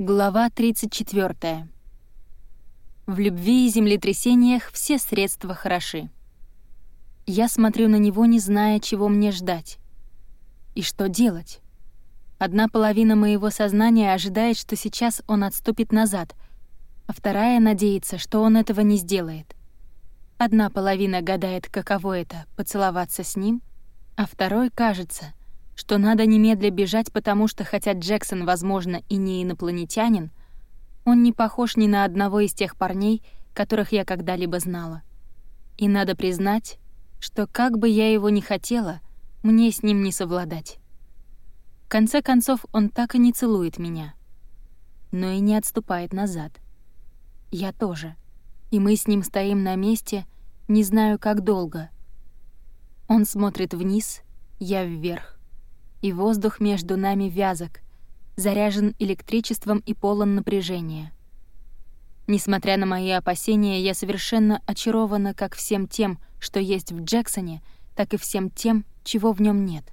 Глава 34. В любви и землетрясениях все средства хороши. Я смотрю на него, не зная, чего мне ждать. И что делать? Одна половина моего сознания ожидает, что сейчас он отступит назад, а вторая надеется, что он этого не сделает. Одна половина гадает, каково это — поцеловаться с ним, а второй кажется — что надо немедля бежать, потому что хотя Джексон, возможно, и не инопланетянин, он не похож ни на одного из тех парней, которых я когда-либо знала. И надо признать, что как бы я его ни хотела, мне с ним не совладать. В конце концов, он так и не целует меня. Но и не отступает назад. Я тоже. И мы с ним стоим на месте, не знаю, как долго. Он смотрит вниз, я вверх и воздух между нами вязок, заряжен электричеством и полон напряжения. Несмотря на мои опасения, я совершенно очарована как всем тем, что есть в Джексоне, так и всем тем, чего в нем нет.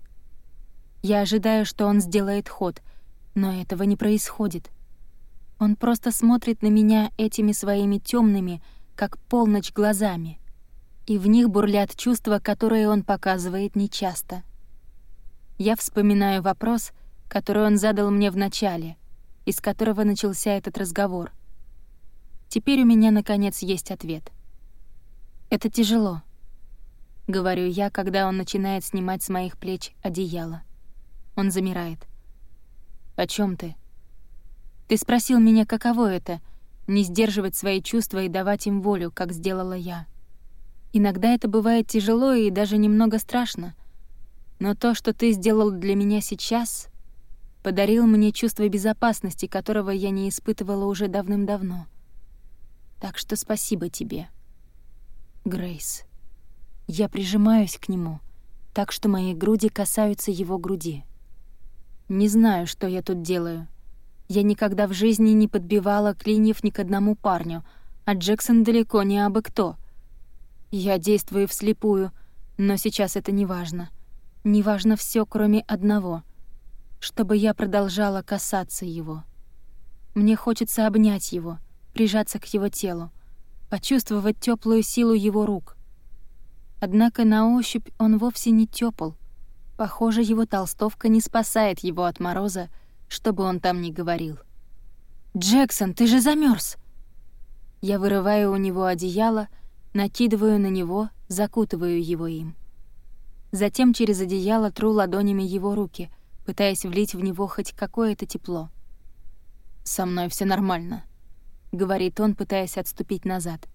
Я ожидаю, что он сделает ход, но этого не происходит. Он просто смотрит на меня этими своими темными, как полночь, глазами, и в них бурлят чувства, которые он показывает нечасто. Я вспоминаю вопрос, который он задал мне в начале, из которого начался этот разговор. Теперь у меня, наконец, есть ответ. «Это тяжело», — говорю я, когда он начинает снимать с моих плеч одеяло. Он замирает. «О чем ты?» «Ты спросил меня, каково это — не сдерживать свои чувства и давать им волю, как сделала я. Иногда это бывает тяжело и даже немного страшно, но то, что ты сделал для меня сейчас, подарил мне чувство безопасности, которого я не испытывала уже давным-давно. Так что спасибо тебе. Грейс. Я прижимаюсь к нему, так что мои груди касаются его груди. Не знаю, что я тут делаю. Я никогда в жизни не подбивала клиньев ни к одному парню, а Джексон далеко не абы кто. Я действую вслепую, но сейчас это не важно — Неважно все, кроме одного — чтобы я продолжала касаться его. Мне хочется обнять его, прижаться к его телу, почувствовать теплую силу его рук. Однако на ощупь он вовсе не тепл. Похоже, его толстовка не спасает его от мороза, чтобы он там не говорил. «Джексон, ты же замерз! Я вырываю у него одеяло, накидываю на него, закутываю его им. Затем через одеяло тру ладонями его руки, пытаясь влить в него хоть какое-то тепло. «Со мной все нормально», — говорит он, пытаясь отступить назад.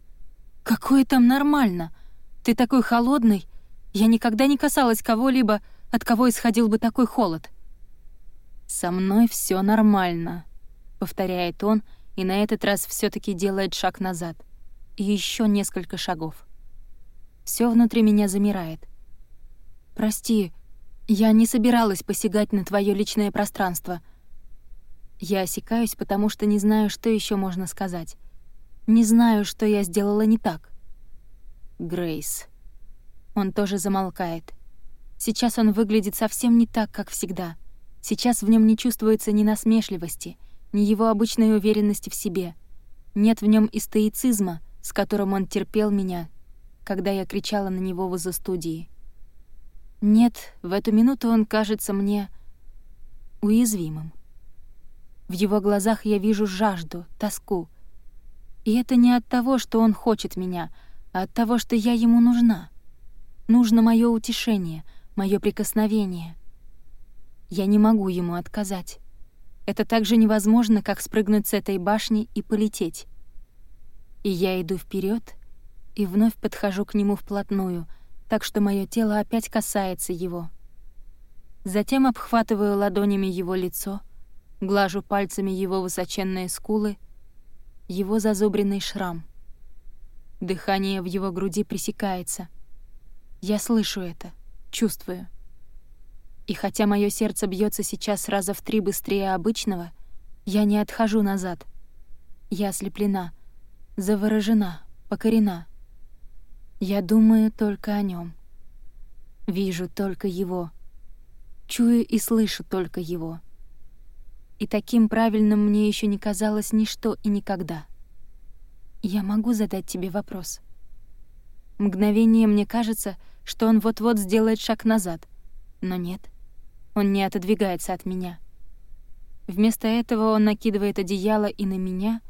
«Какое там нормально? Ты такой холодный. Я никогда не касалась кого-либо, от кого исходил бы такой холод». «Со мной все нормально», — повторяет он, и на этот раз все таки делает шаг назад. И еще несколько шагов. Все внутри меня замирает — «Прости, я не собиралась посягать на твое личное пространство». Я осекаюсь, потому что не знаю, что еще можно сказать. Не знаю, что я сделала не так. Грейс. Он тоже замолкает. Сейчас он выглядит совсем не так, как всегда. Сейчас в нем не чувствуется ни насмешливости, ни его обычной уверенности в себе. Нет в нем и стоицизма, с которым он терпел меня, когда я кричала на него возле студии. Нет, в эту минуту он кажется мне уязвимым. В его глазах я вижу жажду, тоску. И это не от того, что он хочет меня, а от того, что я ему нужна. Нужно мое утешение, мое прикосновение. Я не могу ему отказать. Это так же невозможно, как спрыгнуть с этой башни и полететь. И я иду вперед и вновь подхожу к нему вплотную — так что мое тело опять касается его. Затем обхватываю ладонями его лицо, глажу пальцами его высоченные скулы, его зазубренный шрам. Дыхание в его груди пресекается. Я слышу это, чувствую. И хотя мое сердце бьется сейчас раза в три быстрее обычного, я не отхожу назад. Я ослеплена, заворожена, покорена — я думаю только о нем. Вижу только его. Чую и слышу только его. И таким правильным мне еще не казалось ничто и никогда. Я могу задать тебе вопрос. Мгновение мне кажется, что он вот-вот сделает шаг назад. Но нет, он не отодвигается от меня. Вместо этого он накидывает одеяло и на меня,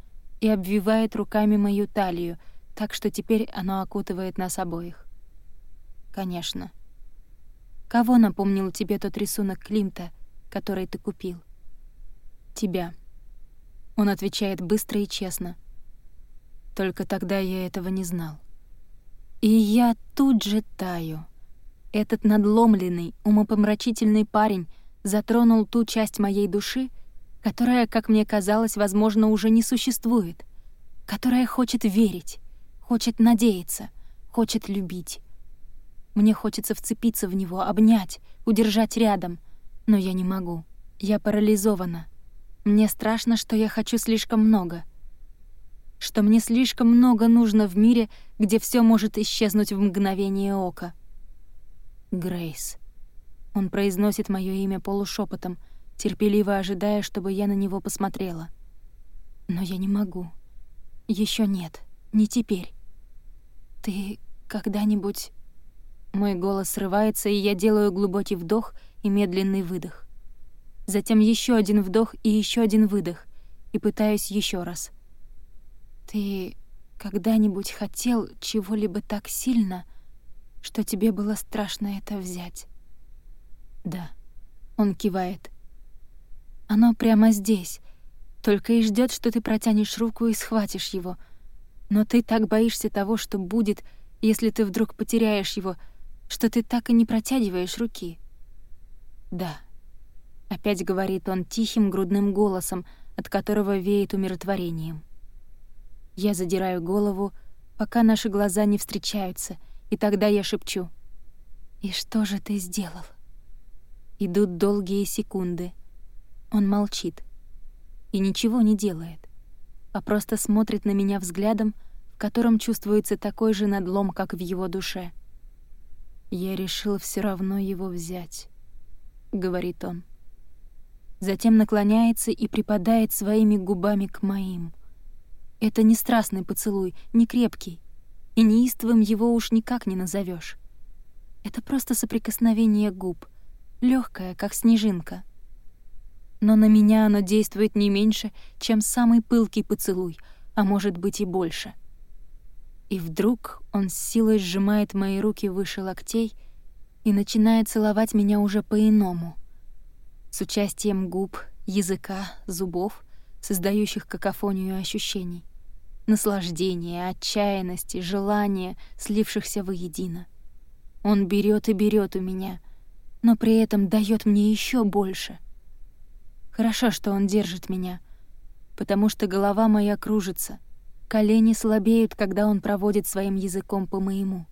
и обвивает руками мою талию, так что теперь оно окутывает нас обоих. Конечно. Кого напомнил тебе тот рисунок Климта, который ты купил? Тебя. Он отвечает быстро и честно. Только тогда я этого не знал. И я тут же таю. Этот надломленный, умопомрачительный парень затронул ту часть моей души, которая, как мне казалось, возможно, уже не существует, которая хочет верить, хочет надеяться, хочет любить. Мне хочется вцепиться в него, обнять, удержать рядом, но я не могу. Я парализована. Мне страшно, что я хочу слишком много — что мне слишком много нужно в мире, где все может исчезнуть в мгновение ока. Грейс. Он произносит мое имя полушепотом, терпеливо ожидая, чтобы я на него посмотрела. Но я не могу. Еще нет, не теперь. Ты когда-нибудь... Мой голос срывается, и я делаю глубокий вдох и медленный выдох. Затем еще один вдох и еще один выдох, и пытаюсь еще раз — ты когда-нибудь хотел чего-либо так сильно, что тебе было страшно это взять? Да. Он кивает. Оно прямо здесь, только и ждет, что ты протянешь руку и схватишь его. Но ты так боишься того, что будет, если ты вдруг потеряешь его, что ты так и не протягиваешь руки. Да. Опять говорит он тихим грудным голосом, от которого веет умиротворением. Я задираю голову, пока наши глаза не встречаются, и тогда я шепчу. «И что же ты сделал?» Идут долгие секунды. Он молчит и ничего не делает, а просто смотрит на меня взглядом, в котором чувствуется такой же надлом, как в его душе. «Я решил все равно его взять», — говорит он. Затем наклоняется и припадает своими губами к моим — это не страстный поцелуй, не крепкий. И неистовым его уж никак не назовешь. Это просто соприкосновение губ, легкое, как снежинка. Но на меня оно действует не меньше, чем самый пылкий поцелуй, а может быть и больше. И вдруг он с силой сжимает мои руки выше локтей и начинает целовать меня уже по-иному. С участием губ, языка, зубов — создающих какофонию ощущений. Наслаждения, отчаянности, желания, слившихся воедино. Он берет и берет у меня, но при этом дает мне еще больше. Хорошо, что он держит меня, потому что голова моя кружится, колени слабеют, когда он проводит своим языком по моему.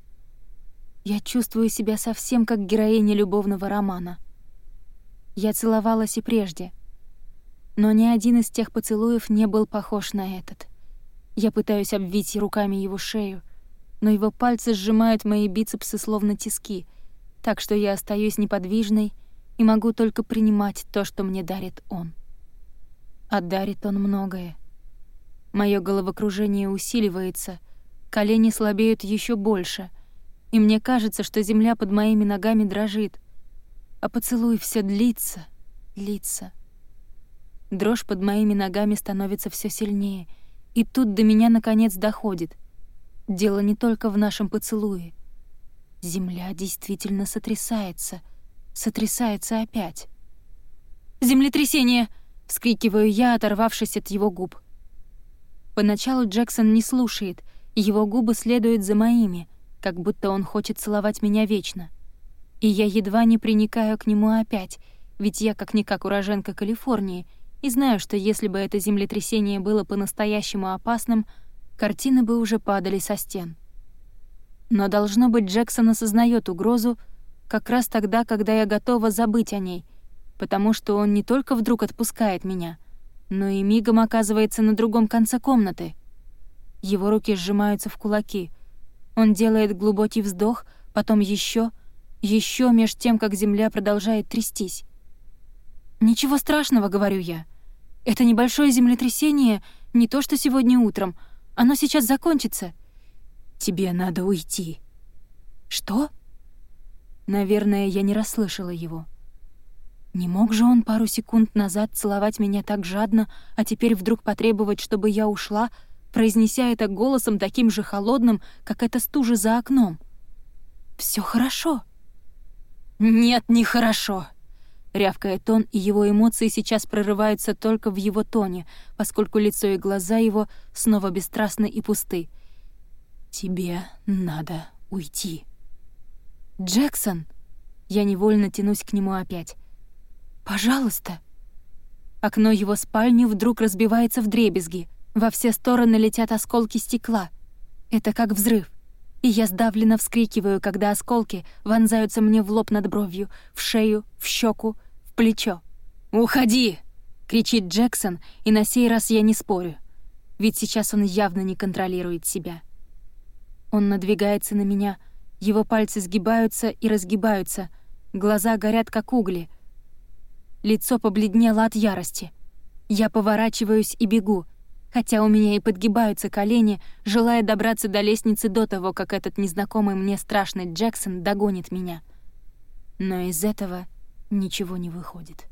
Я чувствую себя совсем как героиня любовного романа. Я целовалась и прежде — но ни один из тех поцелуев не был похож на этот. Я пытаюсь обвить руками его шею, но его пальцы сжимают мои бицепсы словно тиски, так что я остаюсь неподвижной и могу только принимать то, что мне дарит он. А дарит он многое. Моё головокружение усиливается, колени слабеют еще больше, и мне кажется, что земля под моими ногами дрожит, а поцелуй все длится, длится — Дрожь под моими ногами становится все сильнее, и тут до меня наконец доходит. Дело не только в нашем поцелуе. Земля действительно сотрясается, сотрясается опять. «Землетрясение!» — вскрикиваю я, оторвавшись от его губ. Поначалу Джексон не слушает, его губы следуют за моими, как будто он хочет целовать меня вечно. И я едва не приникаю к нему опять, ведь я как-никак уроженка Калифорнии — и знаю, что если бы это землетрясение было по-настоящему опасным, картины бы уже падали со стен. Но, должно быть, Джексон осознает угрозу как раз тогда, когда я готова забыть о ней, потому что он не только вдруг отпускает меня, но и мигом оказывается на другом конце комнаты. Его руки сжимаются в кулаки. Он делает глубокий вздох, потом еще, еще меж тем, как земля продолжает трястись. «Ничего страшного», — говорю я. Это небольшое землетрясение, не то что сегодня утром. Оно сейчас закончится. Тебе надо уйти. Что? Наверное, я не расслышала его. Не мог же он пару секунд назад целовать меня так жадно, а теперь вдруг потребовать, чтобы я ушла, произнеся это голосом таким же холодным, как эта стужа за окном. Все хорошо». «Нет, нехорошо», — рявкает он, и его эмоции сейчас прорываются только в его тоне, поскольку лицо и глаза его снова бесстрастны и пусты. «Тебе надо уйти». «Джексон!» Я невольно тянусь к нему опять. «Пожалуйста!» Окно его спальни вдруг разбивается в дребезги. Во все стороны летят осколки стекла. Это как взрыв. И я сдавленно вскрикиваю, когда осколки вонзаются мне в лоб над бровью, в шею, в щеку, в плечо. «Уходи!» — кричит Джексон, и на сей раз я не спорю. Ведь сейчас он явно не контролирует себя. Он надвигается на меня, его пальцы сгибаются и разгибаются, глаза горят, как угли — Лицо побледнело от ярости. Я поворачиваюсь и бегу, хотя у меня и подгибаются колени, желая добраться до лестницы до того, как этот незнакомый мне страшный Джексон догонит меня. Но из этого ничего не выходит.